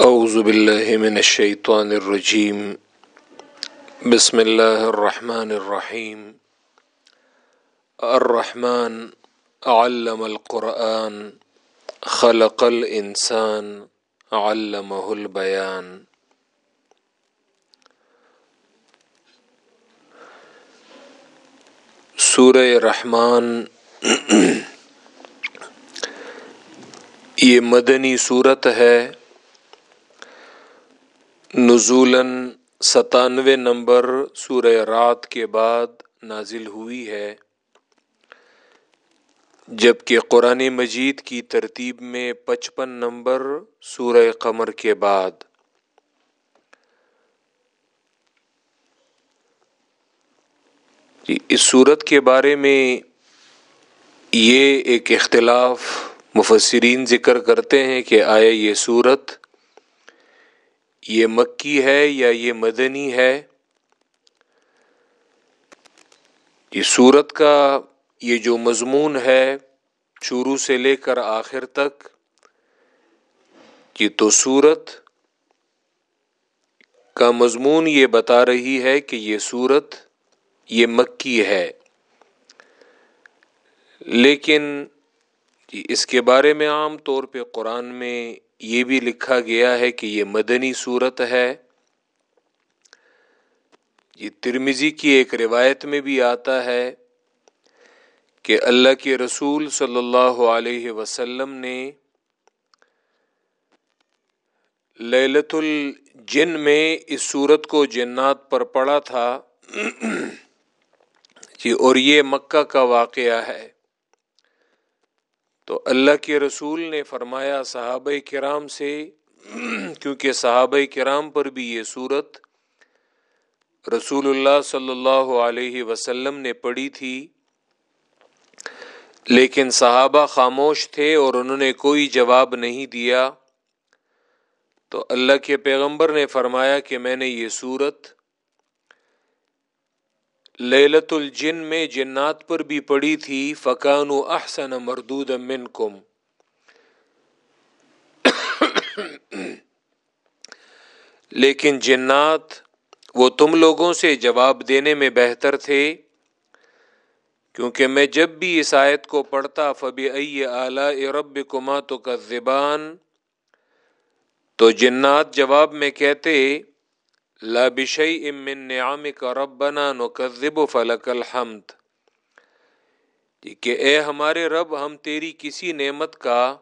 اعوذ باللہ من الشیطان الرجیم بسم اللہ الرحمن الرحیم الرحمن علم القرآن، خلق الانسان علمہ البیان سورہ رحمان یہ مدنی صورت ہے۔ نزولاً ستانوے نمبر سورہ رات کے بعد نازل ہوئی ہے۔ جبکہ قرآن مجید کی ترتیب میں پچپن نمبر سورہ قمر کے بعد۔ جی اس صورت کے بارے میں یہ ایک اختلاف مفسرین ذکر کرتے ہیں کہ آیا یہ صورت یہ مکی ہے یا یہ مدنی ہے؟ یہ سورت کا یہ جو مضمون ہے شروع سے لے کر آخر تک، یہ تو سورت کا مضمون یہ بتا رہی ہے کہ یہ سورت یہ مکی ہے۔ لیکن اس کے بارے میں عام طور پہ قرآن میں یہ بھی لکھا گیا ہے کہ یہ مدنی صورت ہے۔ یہ ترمیزی کی ایک روایت میں بھی آتا ہے کہ اللہ کے رسول صلی اللہ علیہ وسلم نے للت الجن میں اس صورت کو جنات پر پڑا تھا۔ جی اور یہ مکہ کا واقعہ ہے۔ تو اللہ کے رسول نے فرمایا، صحابہ کرام سے، کیونکہ صحابہ کرام پر بھی یہ صورت رسول اللہ صلی اللہ علیہ وسلم نے پڑھی تھی۔ لیکن صحابہ خاموش تھے اور انہوں نے کوئی جواب نہیں دیا۔ تو اللہ کے پیغمبر نے فرمایا کہ میں نے یہ صورت للت الجن میں جنات پر بھی پڑی تھی فقان و احسن مردود من کم لیکن جنات وہ تم لوگوں سے جواب دینے میں بہتر تھے، کیونکہ میں جب بھی اس آیت کو پڑھتا فبی ائی اعلی رب کما تو کا زبان تو جنات جواب میں کہتے لا بشیء من نعمك ربنا نكذب فلك الحمد. جی کہ اے ہمارے رب، ہم تیری کسی نعمت کا،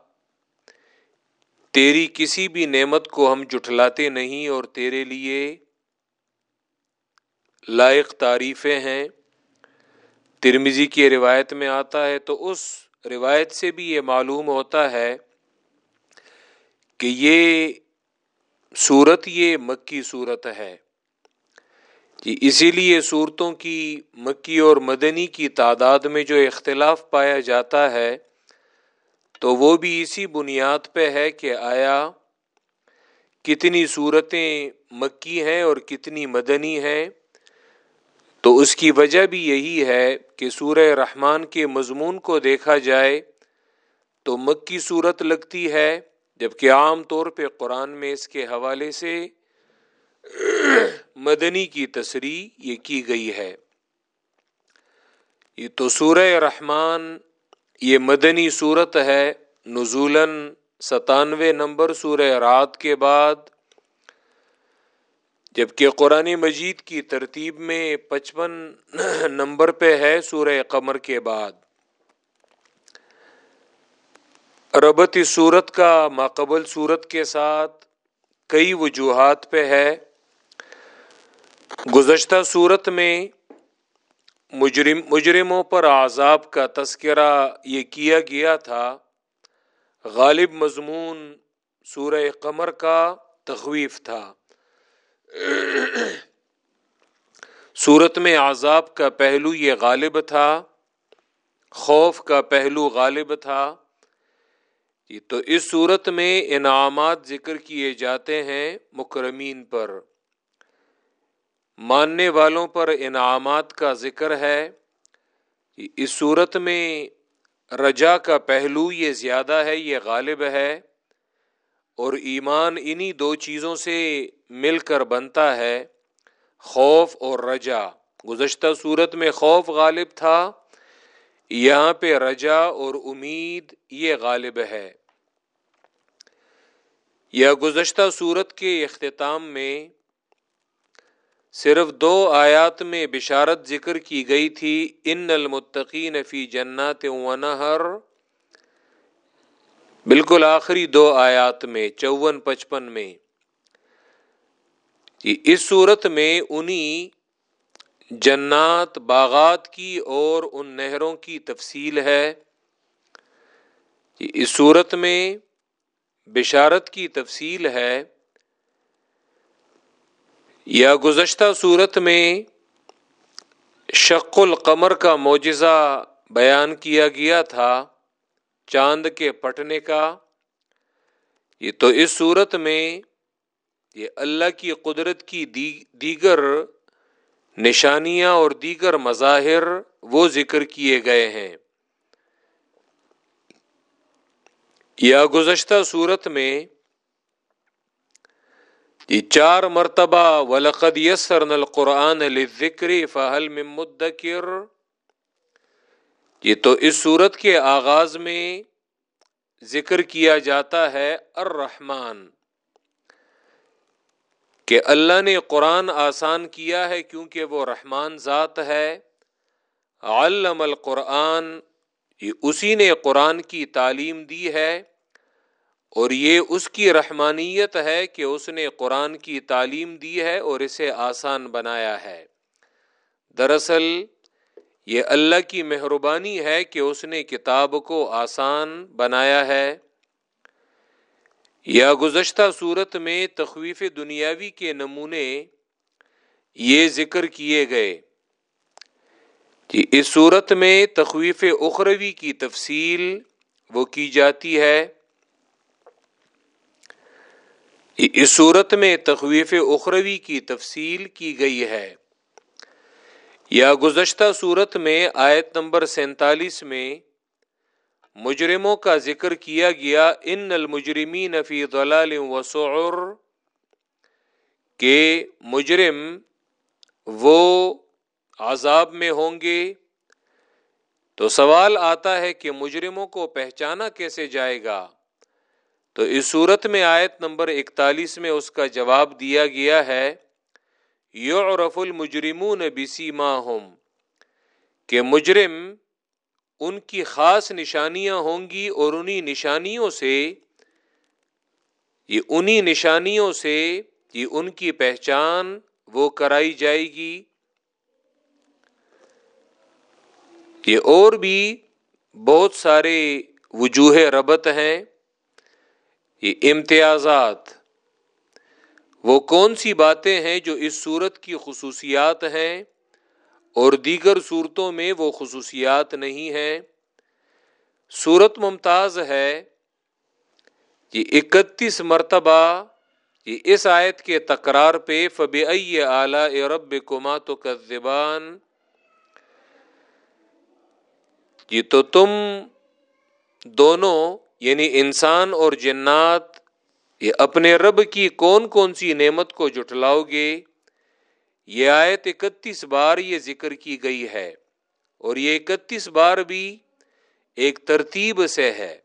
تیری کسی بھی نعمت کو ہم جٹلاتے نہیں اور تیرے لیے لائق تعریفیں ہیں۔ ترمیزی کی روایت میں آتا ہے تو اس روایت سے بھی یہ معلوم ہوتا ہے کہ یہ صورت یہ مکی صورت ہے۔ جی اسی لیے صورتوں کی مکی اور مدنی کی تعداد میں جو اختلاف پایا جاتا ہے، تو وہ بھی اسی بنیاد پہ ہے کہ آیا کتنی صورتیں مکی ہیں اور کتنی مدنی ہیں۔ تو اس کی وجہ بھی یہی ہے کہ سورہ رحمان کے مضمون کو دیکھا جائے تو مکی صورت لگتی ہے۔ جبکہ عام طور پہ قرآن میں اس کے حوالے سے مدنی کی تصریح یہ کی گئی ہے۔ یہ تو سورہ رحمان، یہ مدنی صورت ہے۔ نزولاً ستانوے نمبر سورہ رات کے بعد، جبکہ قرآن مجید کی ترتیب میں پچپن نمبر پہ ہے سورہ قمر کے بعد۔ ربط صورت کا ماقبل صورت کے ساتھ کئی وجوہات پہ ہے۔ گزشتہ صورت میں مجرم مجرموں پر عذاب کا تذکرہ یہ کیا گیا تھا۔ غالب مضمون سورہ قمر کا تخویف تھا۔ صورت میں عذاب کا پہلو یہ غالب تھا، خوف کا پہلو غالب تھا۔ جی تو اس صورت میں انعامات ذکر کیے جاتے ہیں مکرمین پر۔ ماننے والوں پر انعامات کا ذکر ہے۔ جی اس صورت میں رجا کا پہلو یہ زیادہ ہے، یہ غالب ہے اور ایمان انہی دو چیزوں سے مل کر بنتا ہے، خوف اور رجا۔ گزشتہ صورت میں خوف غالب تھا، یہاں پہ رجا اور امید یہ غالب ہے۔ یا گزشتہ صورت کے اختتام میں صرف دو آیات میں بشارت ذکر کی گئی تھی، ان المتقین فی جنات ونہر بالکل آخری دو آیات میں، چون پچپن میں۔ اس صورت میں انہی جنات، باغات کی اور ان نہروں کی تفصیل ہے۔ اس صورت میں بشارت کی تفصیل ہے۔ یا گزشتہ صورت میں شق القمر کا معجزہ بیان کیا گیا تھا چاند کے پٹنے کا۔ یہ تو اس صورت میں یہ اللہ کی قدرت کی دیگر نشانیاں اور دیگر مظاہر وہ ذکر کیے گئے ہیں۔ یا گزشتہ صورت میں یہ چار مرتبہ ولقد یسرن القرآن ذکر فہل مدکر یہ تو اس صورت کے آغاز میں ذکر کیا جاتا ہے الرحمن کہ اللہ نے قرآن آسان کیا ہے کیونکہ وہ رحمان ذات ہے، علم القرآن یہ اسی نے قرآن کی تعلیم دی ہے اور یہ اس کی رحمانیت ہے کہ اس نے قرآن کی تعلیم دی ہے اور اسے آسان بنایا ہے۔ دراصل یہ اللہ کی مہربانی ہے کہ اس نے کتاب کو آسان بنایا ہے۔ یا گزشتہ صورت میں تخویف دنیاوی کے نمونے یہ ذکر کیے گئے۔ کہ اس صورت میں تخویف اخروی کی تفصیل وہ کی جاتی ہے اس صورت میں تخویف اخروی کی تفصیل کی گئی ہے۔ یا گزشتہ صورت میں آیت نمبر سینتالیس میں مجرموں کا ذکر کیا گیا، ان المجرمین فی ضلال و سعر، کہ مجرم وہ عذاب میں ہوں گے؟ تو سوال آتا ہے کہ مجرموں کو پہچانا کیسے جائے گا؟ تو اس صورت میں آیت نمبر اکتالیس میں اس کا جواب دیا گیا ہے، یعرف المجرمون بسیماہم، کہ مجرم ان کی خاص نشانیاں ہوں گی اور انہی نشانیوں سے، یہ انہی نشانیوں سے، یہ ان کی پہچان وہ کرائی جائے گی۔ یہ اور بھی بہت سارے وجوہ ربط ہیں، یہ امتیازات۔ وہ کون سی باتیں ہیں جو اس صورت کی خصوصیات ہیں اور دیگر صورتوں میں وہ خصوصیات نہیں ہیں؟ صورت ممتاز ہے، یہ اکتیس مرتبہ، یہ اس آیت کے تکرار پہ فب اعلی رب کما تو زبان یہ تو تم دونوں یعنی انسان اور جنات، یہ اپنے رب کی کون کون سی نعمت کو جٹلاؤ گے؟ یہ آیت اکتیس بار یہ ذکر کی گئی ہے اور یہ اکتیس بار بھی ایک ترتیب سے ہے۔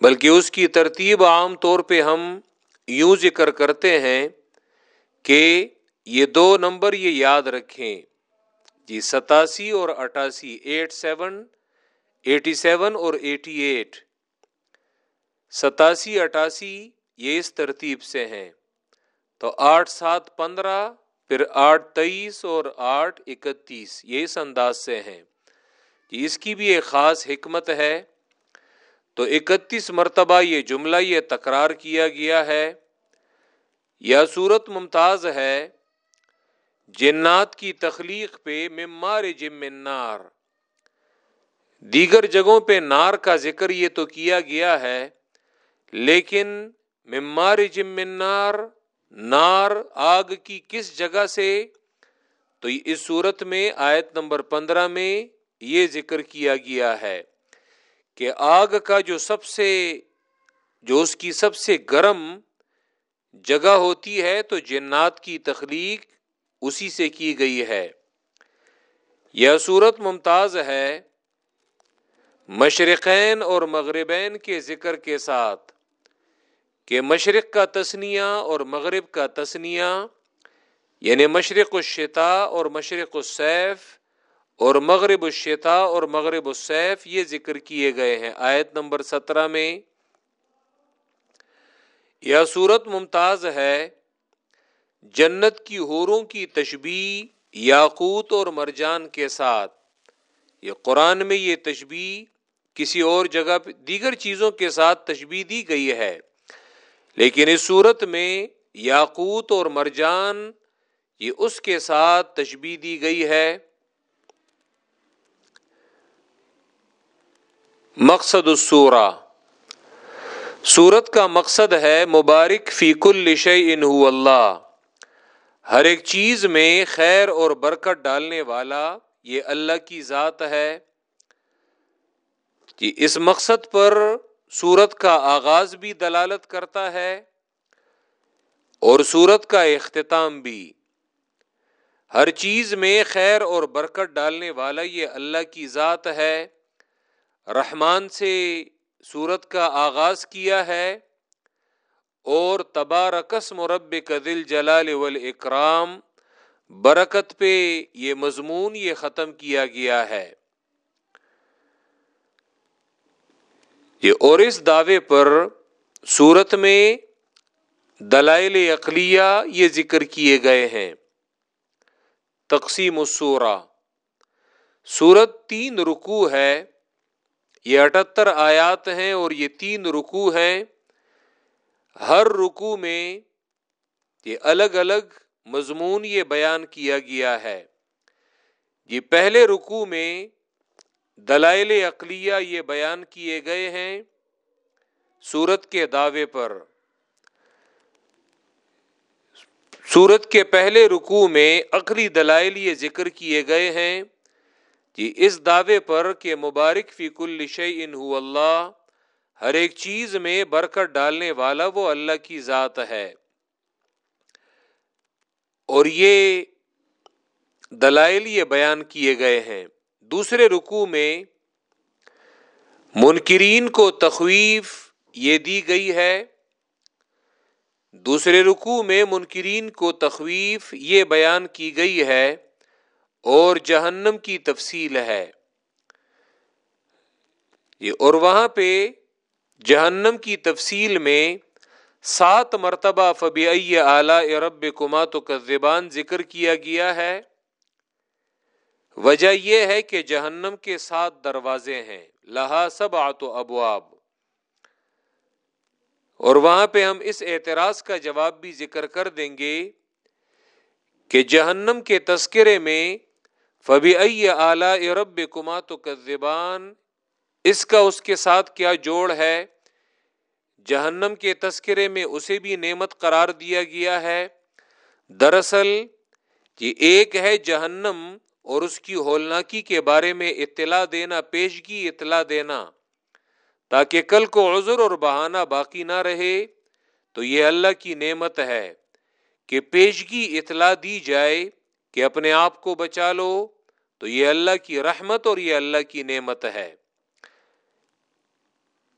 بلکہ اس کی ترتیب عام طور پہ ہم یوں ذکر کرتے ہیں کہ یہ دو نمبر یہ یاد رکھیں۔ جی ستاسی اور اٹھاسی، ایٹ سیون، ایٹی سیون اور ایٹی ایٹ۔ ستاسی، اٹھاسی، یہ اس ترتیب سے ہیں۔ تو آٹھ سات پندرہ، پھر آٹھ تیئیس اور آٹھ اکتیس، یہ اس انداز سے ہیں۔ جی، اس کی بھی ایک خاص حکمت ہے۔ تو اکتیس مرتبہ یہ جملہ یہ تکرار کیا گیا ہے۔ یا صورت ممتاز ہے۔ جنات کی تخلیق پہ ممار جم نار۔ دیگر جگہوں پہ نار کا ذکر یہ تو کیا گیا ہے، لیکن ممار جمنار نار آگ کی کس جگہ سے؟ تو اس صورت میں آیت نمبر پندرہ میں یہ ذکر کیا گیا ہے کہ آگ کا جو سب سے، جو اس کی سب سے گرم جگہ ہوتی ہے تو جنات کی تخلیق اسی سے کی گئی ہے۔ یہ صورت ممتاز ہے مشرقین اور مغربین کے ذکر کے ساتھ کہ مشرق کا تسنیہ اور مغرب کا تسنیہ یعنی مشرق الشتا اور مشرق السیف اور مغرب الشتا اور مغرب السیف یہ ذکر کیے گئے ہیں۔ آیت نمبر سترہ میں یہ صورت ممتاز ہے جنت کی حوروں کی تشبیح یاقوت اور مرجان کے ساتھ۔ یہ قرآن میں یہ تشبیح کسی اور جگہ پہ دیگر چیزوں کے ساتھ تشبیح دی گئی ہے۔ لیکن اس صورت میں یاقوت اور مرجان یہ اس کے ساتھ تشبیح دی گئی ہے۔ مقصد السورہ۔ سورت کا مقصد ہے مبارک فی کل ان اللہ۔ ہر ایک چیز میں خیر اور برکت ڈالنے والا یہ اللہ کی ذات ہے۔ کہ اس مقصد پر سورت کا آغاز بھی دلالت کرتا ہے اور سورت کا اختتام بھی۔ ہر چیز میں خیر اور برکت ڈالنے والا یہ اللہ کی ذات ہے۔ رحمان سے سورت کا آغاز کیا ہے۔ اور تبارکس مرب کا دل جلال والاکرام، برکت پہ یہ مضمون یہ ختم کیا گیا ہے۔ یہ اور اس دعوے پر صورت میں دلائل اقلیہ یہ ذکر کیے گئے ہیں۔ تقسیم السورہ سورت تین رکو ہے، یہ اٹھتر آیات ہیں اور یہ تین رکو ہیں۔ ہر رکو میں یہ الگ الگ مضمون یہ بیان کیا گیا ہے۔ یہ پہلے رکو میں دلائل اقلیہ یہ بیان کیے گئے ہیں سورت کے دعوے پر۔ سورت کے پہلے رکو میں عقلی دلائل یہ ذکر کیے گئے ہیں۔ کہ اس دعوے پر کہ مبارک فی کل ان اللہ ہر ایک چیز میں برکت ڈالنے والا وہ اللہ کی ذات ہے۔ اور یہ دلائل یہ بیان کیے گئے ہیں۔ دوسرے رکو میں منکرین کو تخویف یہ دی گئی ہے۔ دوسرے رکو میں منکرین کو تخویف یہ بیان کی گئی ہے۔ اور جہنم کی تفصیل ہے۔ یہ اور وہاں پہ جہنم کی تفصیل میں سات مرتبہ فبی اعلی رب کمات کا زبان ذکر کیا گیا ہے۔ وجہ یہ ہے کہ جہنم کے سات دروازے ہیں۔ لہا سب آت و ابواب۔ اور وہاں پہ ہم اس اعتراض کا جواب بھی ذکر کر دیں گے کہ جہنم کے تذکرے میں فبی اعلی رب کمات کا زبان اس کا اس کے ساتھ کیا جوڑ ہے؟ جہنم کے تذکرے میں اسے بھی نعمت قرار دیا گیا ہے۔ دراصل کہ ایک ہے جہنم اور اس کی ہولناکی کے بارے میں اطلاع دینا، پیشگی اطلاع دینا۔ تاکہ کل کو عذر اور بہانہ باقی نہ رہے، تو یہ اللہ کی نعمت ہے کہ پیشگی اطلاع دی جائے کہ اپنے آپ کو بچا لو، تو یہ اللہ کی رحمت اور یہ اللہ کی نعمت ہے۔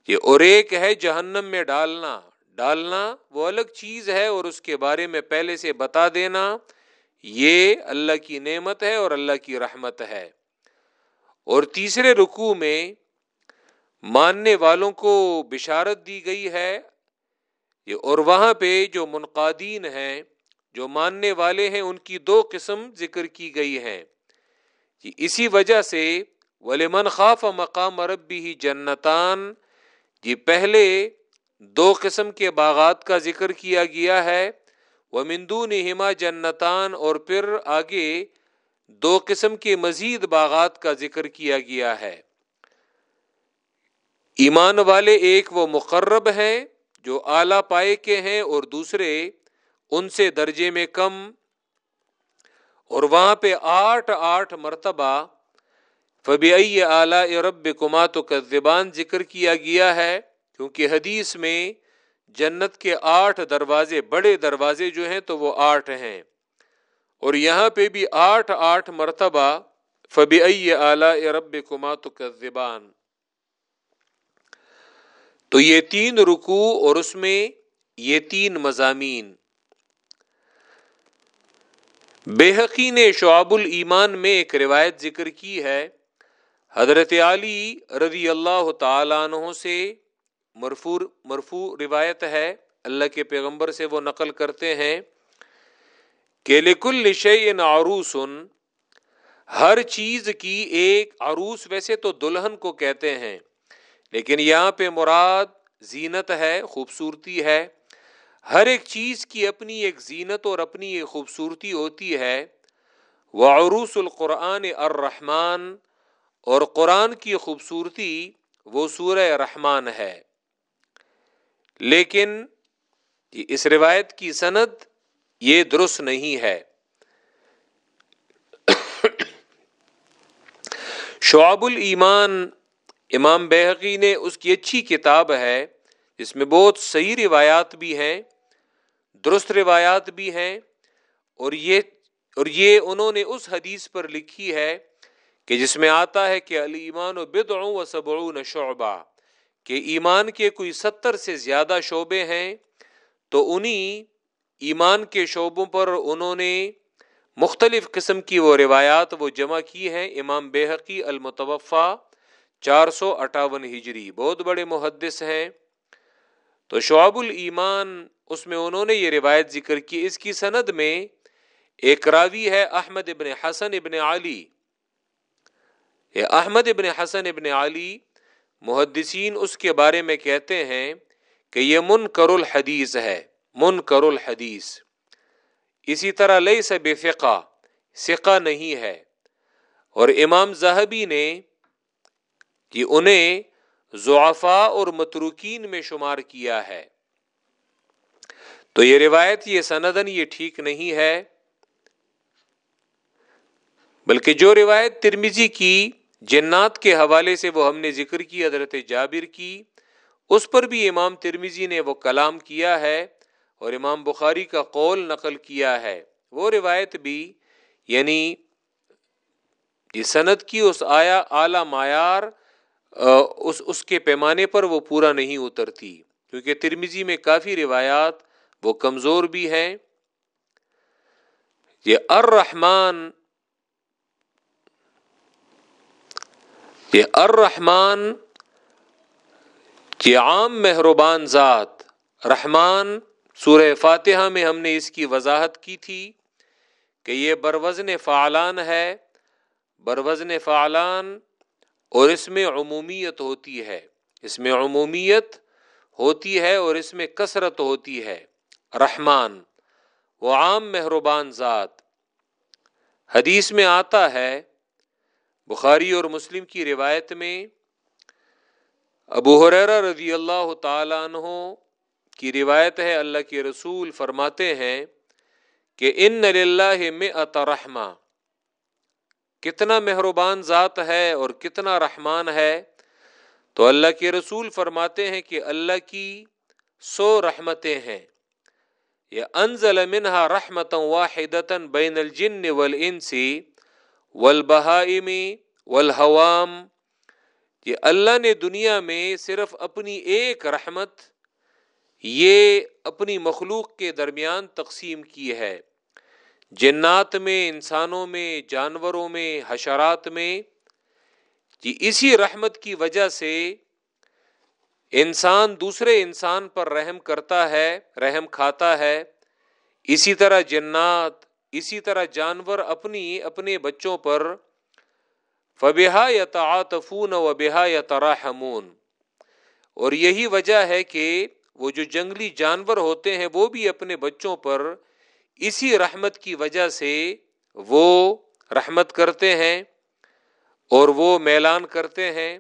یہ اور ایک ہے جہنم میں ڈالنا۔ ڈالنا وہ الگ چیز ہے اور اس کے بارے میں پہلے سے بتا دینا۔ یہ اللہ کی نعمت ہے اور اللہ کی رحمت ہے۔ اور تیسرے رکوع میں ماننے والوں کو بشارت دی گئی ہے۔ یہ اور وہاں پہ جو منقادین ہیں، جو ماننے والے ہیں، ان کی دو قسم ذکر کی گئی ہیں۔ اسی وجہ سے ولیمن خاف مقام ربی ہی جنتان جی پہلے دو قسم کے باغات کا ذکر کیا گیا ہے۔ وہ مندو نما جنتان، اور پھر آگے دو قسم کے مزید باغات کا ذکر کیا گیا ہے۔ ایمان والے ایک وہ مقرب ہیں جو اعلی پائے کے ہیں، اور دوسرے ان سے درجے میں کم، اور وہاں پہ آٹھ آٹھ مرتبہ فبی اعلی رب کماتو کا زبان ذکر کیا گیا ہے؟ کیونکہ حدیث میں جنت کے آٹھ دروازے، بڑے دروازے جو ہیں تو وہ آٹھ ہیں۔ اور یہاں پہ بھی آٹھ آٹھ مرتبہ فبی اعلی رب کمات زبان تو یہ تین رکو اور اس میں یہ تین مضامین۔ بے حقی نے شعب الایمان میں ایک روایت ذکر کی ہے۔ حضرت علی رضی اللہ تعالیٰ عنہ سے مرفور مرفو روایت ہے۔ اللہ کے پیغمبر سے وہ نقل کرتے ہیں کہ لکل شعین عروس، ہر چیز کی ایک عروس ویسے تو دلہن کو کہتے ہیں، لیکن یہاں پہ مراد زینت ہے، خوبصورتی ہے۔ ہر ایک چیز کی اپنی ایک زینت اور اپنی ایک خوبصورتی ہوتی ہے۔ وہ عروس القرآن الرحمن اور قرآن کی خوبصورتی وہ سورہ رحمان ہے۔ لیکن اس روایت کی سند یہ درست نہیں ہے۔ شعب الایمان امام بحقی نے اس کی اچھی کتاب ہے، جس میں بہت صحیح روایات بھی ہیں، درست روایات بھی ہیں، اور یہ اور یہ انہوں نے اس حدیث پر لکھی ہے کہ جس میں آتا ہے کہ علی ایمان و بد و صبع شعبہ، کہ ایمان کے کوئی ستر سے زیادہ شعبے ہیں، تو انہیں ایمان کے شعبوں پر انہوں نے مختلف قسم کی وہ روایات وہ جمع کی ہیں۔ امام بے حقی المتوفا چار سو اٹھاون ہجری، بہت بڑے محدث ہیں۔ تو شعب الایمان، اس میں انہوں نے یہ روایت ذکر کی۔ اس کی سند میں ایک راوی ہے، احمد ابن حسن ابن علی احمد ابن حسن ابن علی محدثین اس کے بارے میں کہتے ہیں کہ یہ من کر الحدیث ہے من کر الحدیث۔ اسی طرح لئی سب فقہ سقہ نہیں ہے۔ اور امام زہبی نے کہ انہیں ضعفا اور متروکین میں شمار کیا ہے۔ تو یہ روایت، یہ سندن یہ ٹھیک نہیں ہے، بلکہ جو روایت ترمیزی کی جنات کے حوالے سے وہ ہم نے ذکر کی، حضرت جابر کی۔ اس پر بھی امام ترمیزی نے وہ کلام کیا ہے اور امام بخاری کا قول نقل کیا ہے۔ وہ روایت بھی یعنی صنعت کی اس آیا اعلی معیار اس اس کے پیمانے پر وہ پورا نہیں اترتی۔ کیونکہ ترمیزی میں کافی روایات وہ کمزور بھی ہیں۔ یہ الرحمن یہ الرحمن یہ عام مہربان ذات، رحمان، سورہ فاتحہ میں ہم نے اس کی وضاحت کی تھی کہ یہ بروزن فعلان ہے۔ بروزن فعلان اور اس میں عمومیت ہوتی ہے۔ اس میں عمومیت ہوتی ہے اور اس میں کثرت ہوتی ہے۔ رحمان، وہ عام مہربان ذات۔ حدیث میں آتا ہے بخاری اور مسلم کی روایت میں ابو حرا رضی اللہ تعالیٰ عنہ کی روایت ہے، اللہ کے رسول فرماتے ہیں کہ ان میں اترحمہ کتنا مہربان ذات ہے اور کتنا رحمان ہے۔ تو اللہ کے رسول فرماتے ہیں کہ اللہ کی سو رحمتیں ہیں۔ یہ انزل منہا رحمت واحد بین الجن والانس والبہائم والہوام یہ اللہ نے دنیا میں صرف اپنی ایک رحمت، یہ اپنی مخلوق کے درمیان تقسیم کی ہے۔ جنات میں، انسانوں میں، جانوروں میں، حشرات میں کہ اسی رحمت کی وجہ سے انسان دوسرے انسان پر رحم کرتا ہے، رحم کھاتا ہے۔ اسی طرح جنات اسی طرح جانور اپنی اپنے بچوں پر فبحا یا تعاطفون و بحا یا اور یہی وجہ ہے کہ وہ جو جنگلی جانور ہوتے ہیں وہ بھی اپنے بچوں پر اسی رحمت کی وجہ سے وہ رحمت کرتے ہیں اور وہ میلان کرتے ہیں۔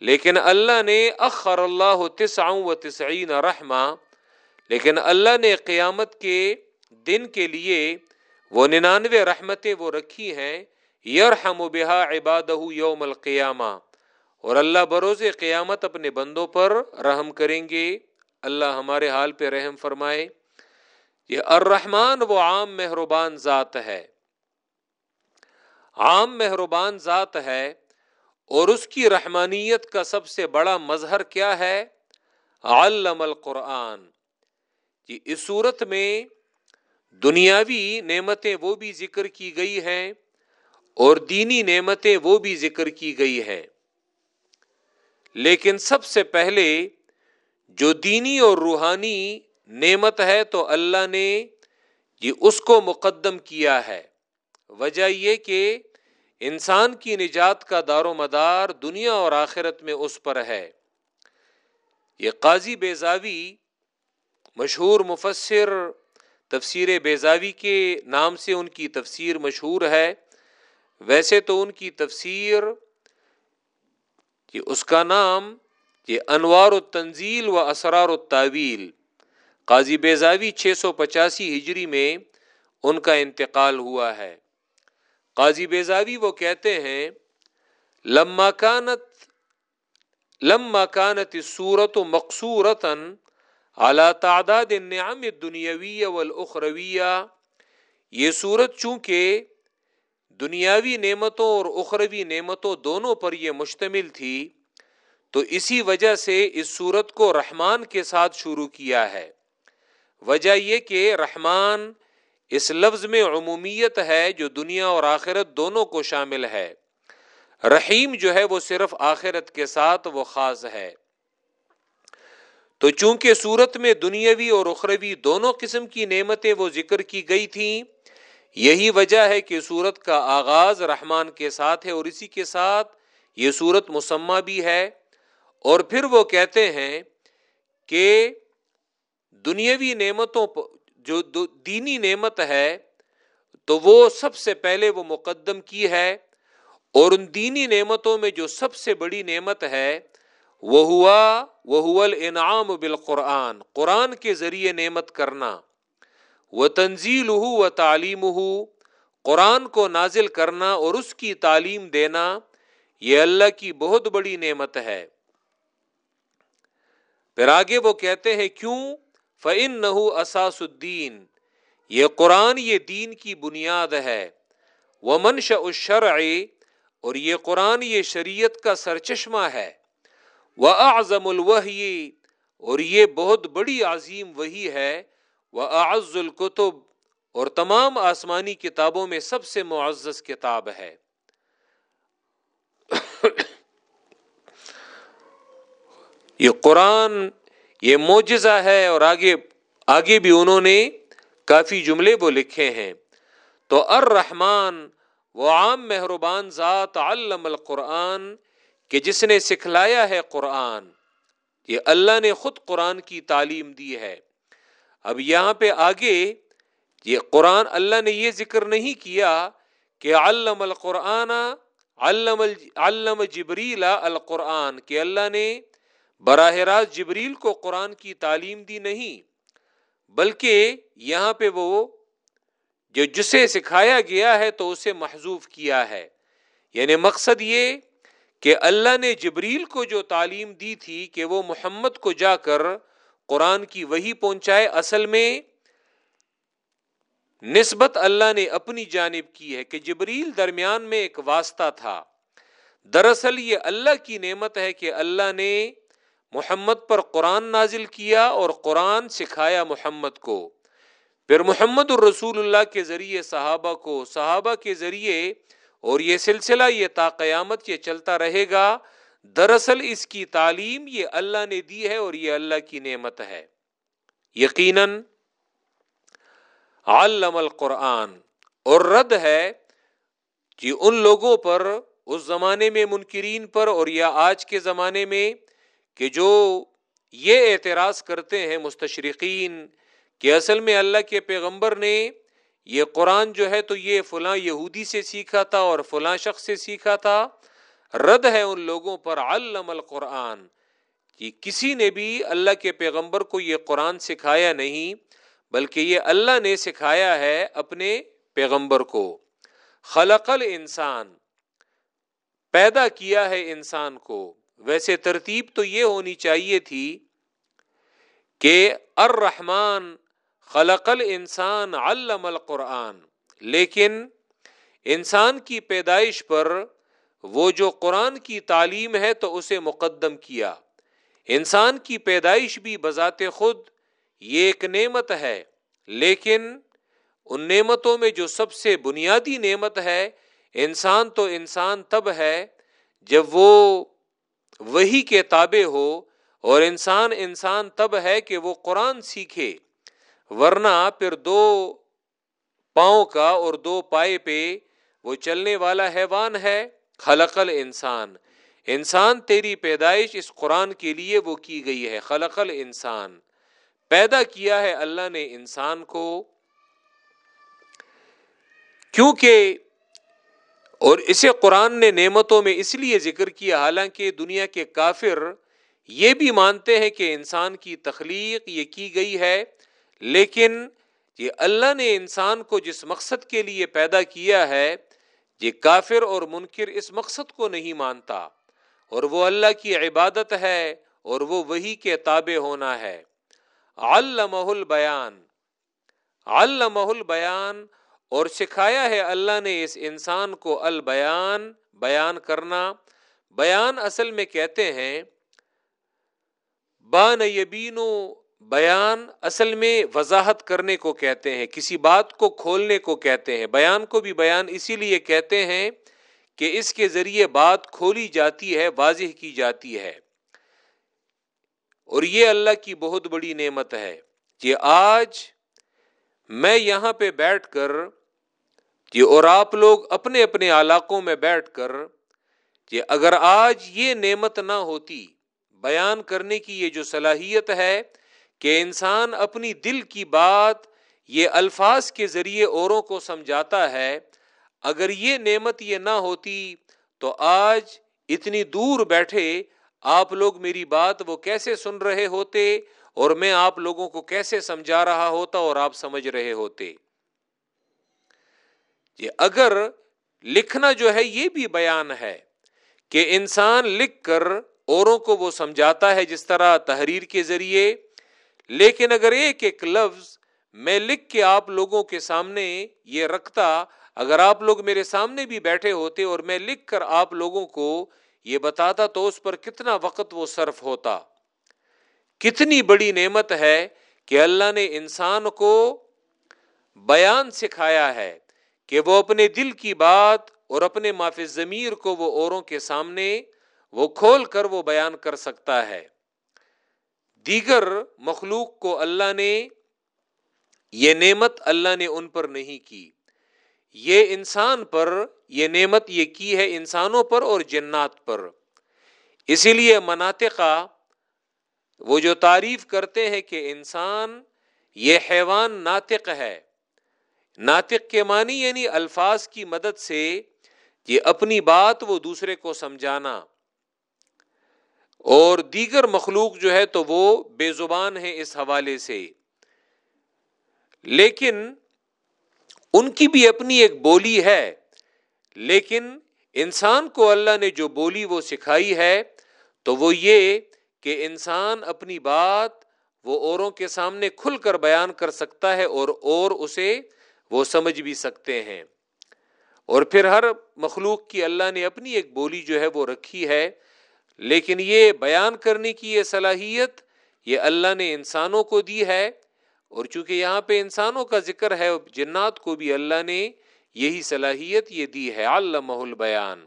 لیکن اللہ نے اخر اللہ تسعوں و تسعین رحمہ، لیکن اللہ نے قیامت کے دن کے لیے وہ ننانوے رحمتیں وہ رکھی ہیں یرحم و بحا عباد یوم القیامہ۔ اور اللہ بروز قیامت اپنے بندوں پر رحم کریں گے۔ اللہ ہمارے حال پہ رحم فرمائے۔ یہ الرحمن وہ عام مہربان ذات ہے۔ عام مہربان ذات ہے۔ اور اس کی رحمانیت کا سب سے بڑا مظہر کیا ہے؟ علم القرآن۔ جی اس صورت میں دنیاوی نعمتیں وہ بھی ذکر کی گئی ہیں اور دینی نعمتیں وہ بھی ذکر کی گئی ہیں۔ لیکن سب سے پہلے جو دینی اور روحانی نعمت ہے تو اللہ نے یہ اس کو مقدم کیا ہے۔ وجہ یہ کہ انسان کی نجات کا دار و مدار دنیا اور آخرت میں اس پر ہے۔ یہ قاضی بیزاوی مشہور مفسر تفسیر بیزاوی کے نام سے ان کی تفسیر مشہور ہے۔ ویسے تو ان کی تفسیر اس کا نام یہ انوار التنزیل و اسرار الطویل قاضی بیزاوی چھ سو پچاسی ہجری میں ان کا انتقال ہوا ہے۔ قاضی بیزاوی وہ کہتے ہیں، لما کانت لما کانت صورت و مقصورت اعلی تعداد النعم دنیاوی والاخرویہ یہ صورت چونکہ دنیاوی نعمتوں اور اخروی نعمتوں دونوں پر یہ مشتمل تھی، تو اسی وجہ سے اس صورت کو رحمان کے ساتھ شروع کیا ہے۔ وجہ یہ کہ رحمان اس لفظ میں عمومیت ہے جو دنیا اور آخرت دونوں کو شامل ہے۔ رحیم جو ہے وہ صرف آخرت کے ساتھ وہ خاص ہے۔ تو چونکہ صورت میں دنیاوی اور اخروی دونوں قسم کی نعمتیں وہ ذکر کی گئی تھیں، یہی وجہ ہے کہ سورت کا آغاز رحمان کے ساتھ ہے اور اسی کے ساتھ یہ سورت مسمہ بھی ہے۔ اور پھر وہ کہتے ہیں کہ دنیاوی نعمتوں جو دینی نعمت ہے، تو وہ سب سے پہلے وہ مقدم کی ہے۔ اور ان دینی نعمتوں میں جو سب سے بڑی نعمت ہے وہ ہوا وہ انعام بالقرآن، قرآن کے ذریعے نعمت کرنا۔ وہ تنزیل ہو و تعلیم ہو قرآن کو نازل کرنا اور اس کی تعلیم دینا، یہ اللہ کی بہت بڑی نعمت ہے۔ پھر آگے وہ کہتے ہیں، کیوں؟ فن نہ اساس الدین یہ قرآن، یہ دین کی بنیاد ہے۔ وہ منش اور یہ قرآن، یہ شریعت کا سرچشمہ ہے۔ وہ اعظم الوحی اور یہ بہت بڑی عظیم وہی ہے وہ اعز القتب اور تمام آسمانی کتابوں میں سب سے معزز کتاب ہے۔ یہ قرآن، یہ معجزہ ہے اور آگے آگے بھی انہوں نے کافی جملے وہ لکھے ہیں۔ تو الرحمن وہ عام مہربان ذات علم القرآن کہ جس نے سکھلایا ہے قرآن یہ اللہ نے خود قرآن کی تعلیم دی ہے۔ اب یہاں پہ آگے، یہ قرآن اللہ نے یہ ذکر نہیں کیا کہ علم القرآن، علم علم جبریل القرآن، کہ اللہ نے براہ راست جبریل کو قرآن کی تعلیم دی نہیں، بلکہ یہاں پہ وہ، جو جسے سکھایا گیا ہے تو اسے محضوف کیا ہے۔ یعنی مقصد یہ کہ اللہ نے جبریل کو جو تعلیم دی تھی کہ وہ محمد کو جا کر قرآن کی وہی پہنچائے، اصل میں نسبت اللہ نے اپنی جانب کی ہے کہ جبریل درمیان میں ایک واسطہ تھا۔ دراصل یہ اللہ کی نعمت ہے کہ اللہ نے محمد پر قرآن نازل کیا اور قرآن سکھایا محمد کو۔ پھر محمد الرسول اللہ کے ذریعے صحابہ کو، صحابہ کے ذریعے اور یہ سلسلہ یہ تا قیامت یہ چلتا رہے گا۔ دراصل اس کی تعلیم یہ اللہ نے دی ہے اور یہ اللہ کی نعمت ہے۔ یقیناً علم القرآن اور رد ہے کہ ان لوگوں پر اس زمانے میں منکرین پر اور یا آج کے زمانے میں کہ جو یہ اعتراض کرتے ہیں مستشرقین کہ اصل میں اللہ کے پیغمبر نے یہ قرآن جو ہے تو یہ فلاں یہودی سے سیکھا تھا اور فلاں شخص سے سیکھا تھا۔ رد ہے ان لوگوں پر علم القرآن کہ کسی نے بھی اللہ کے پیغمبر کو یہ قرآن سکھایا نہیں، بلکہ یہ اللہ نے سکھایا ہے اپنے پیغمبر کو۔ خلق انسان پیدا کیا ہے انسان کو۔ ویسے ترتیب تو یہ ہونی چاہیے تھی کہ الرحمن خلق الانسان علم القرآن، لیکن انسان کی پیدائش پر وہ جو قرآن کی تعلیم ہے تو اسے مقدم کیا۔ انسان کی پیدائش بھی بذات خود یہ ایک نعمت ہے، لیکن ان نعمتوں میں جو سب سے بنیادی نعمت ہے، انسان تو انسان تب ہے جب وہ وہی کے تابع ہو اور انسان انسان تب ہے کہ وہ قرآن سیکھے۔ ورنہ پھر دو پاؤں کا اور دو پائے پہ وہ چلنے والا حیوان ہے خلقل انسان انسان تیری پیدائش اس قرآن کے لیے وہ کی گئی ہے خلقل انسان پیدا کیا ہے اللہ نے انسان کو۔ کیونکہ اور اسے قرآن نے نعمتوں میں اس لیے ذکر کیا، حالانکہ دنیا کے کافر یہ بھی مانتے ہیں کہ انسان کی تخلیق یہ کی گئی ہے لیکن یہ اللہ نے انسان کو جس مقصد کے لیے پیدا کیا ہے، یہ کافر اور منکر اس مقصد کو نہیں مانتا۔ اور وہ اللہ کی عبادت ہے اور وہ وہی کے تابع ہونا ہے۔ علمہ البیان۔ علمہ البیان۔ اور سکھایا ہے اللہ نے اس انسان کو البیان، بیان کرنا۔ بیان اصل میں کہتے ہیں، بان یبینو بیان اصل میں وضاحت کرنے کو کہتے ہیں، کسی بات کو کھولنے کو کہتے ہیں۔ بیان کو بھی بیان اسی لیے کہتے ہیں کہ اس کے ذریعے بات کھولی جاتی ہے، واضح کی جاتی ہے۔ اور یہ اللہ کی بہت بڑی نعمت ہے کہ آج میں یہاں پہ بیٹھ کر، کہ اور آپ لوگ اپنے اپنے علاقوں میں بیٹھ کر، کہ اگر آج یہ نعمت نہ ہوتی، بیان کرنے کی یہ جو صلاحیت ہے کہ انسان اپنی دل کی بات یہ الفاظ کے ذریعے اوروں کو سمجھاتا ہے، اگر یہ نعمت یہ نہ ہوتی تو آج اتنی دور بیٹھے آپ لوگ میری بات وہ کیسے سن رہے ہوتے اور میں آپ لوگوں کو کیسے سمجھا رہا ہوتا اور آپ سمجھ رہے ہوتے۔ یہ اگر لکھنا جو ہے یہ بھی بیان ہے کہ انسان لکھ کر اوروں کو وہ سمجھاتا ہے جس طرح تحریر کے ذریعے لیکن اگر ایک ایک لفظ میں لکھ کے آپ لوگوں کے سامنے یہ رکھتا، اگر آپ لوگ میرے سامنے بھی بیٹھے ہوتے اور میں لکھ کر آپ لوگوں کو یہ بتاتا تو اس پر کتنا وقت وہ صرف ہوتا۔ کتنی بڑی نعمت ہے کہ اللہ نے انسان کو بیان سکھایا ہے کہ وہ اپنے دل کی بات اور اپنے معاف ضمیر کو وہ اوروں کے سامنے وہ کھول کر وہ بیان کر سکتا ہے۔ دیگر مخلوق کو اللہ نے، یہ نعمت اللہ نے ان پر نہیں کی۔ یہ انسان پر، یہ نعمت یہ کی ہے انسانوں پر اور جنات پر۔ اسی لیے مناطقہ وہ جو تعریف کرتے ہیں کہ انسان یہ حیوان ناطق ہے۔ ناطق کے معنی یعنی الفاظ کی مدد سے یہ اپنی بات وہ دوسرے کو سمجھانا۔ اور دیگر مخلوق جو ہے تو وہ بے زبان ہے اس حوالے سے۔ لیکن ان کی بھی اپنی ایک بولی ہے، لیکن انسان کو اللہ نے جو بولی وہ سکھائی ہے تو وہ یہ کہ انسان اپنی بات وہ اوروں کے سامنے کھل کر بیان کر سکتا ہے اور اور اسے وہ سمجھ بھی سکتے ہیں۔ اور پھر ہر مخلوق کی اللہ نے اپنی ایک بولی جو ہے وہ رکھی ہے۔ لیکن یہ بیان کرنے کی یہ صلاحیت یہ اللہ نے انسانوں کو دی ہے اور چونکہ یہاں پہ انسانوں کا ذکر ہے، جنات کو بھی اللہ نے یہی صلاحیت یہ دی ہے علامہ البیان۔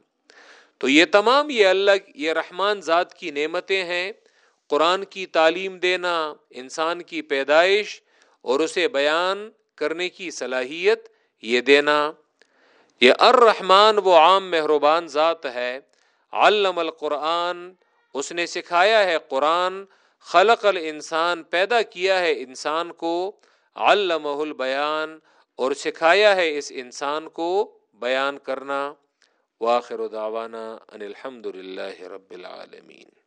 تو یہ تمام یہ اللہ، یہ رحمان ذات کی نعمتیں ہیں۔ قرآن کی تعلیم دینا، انسان کی پیدائش اور اسے بیان کرنے کی صلاحیت یہ دینا۔ یہ الرحمان وہ عام مہربان ذات ہے۔ علم القرآن، اس نے سکھایا ہے قرآن، خلق الانسان پیدا کیا ہے انسان کو، علمہ البیان، اور سکھایا ہے اس انسان کو بیان کرنا۔ واخر دعوانا ان الحمد للہ رب العالمین۔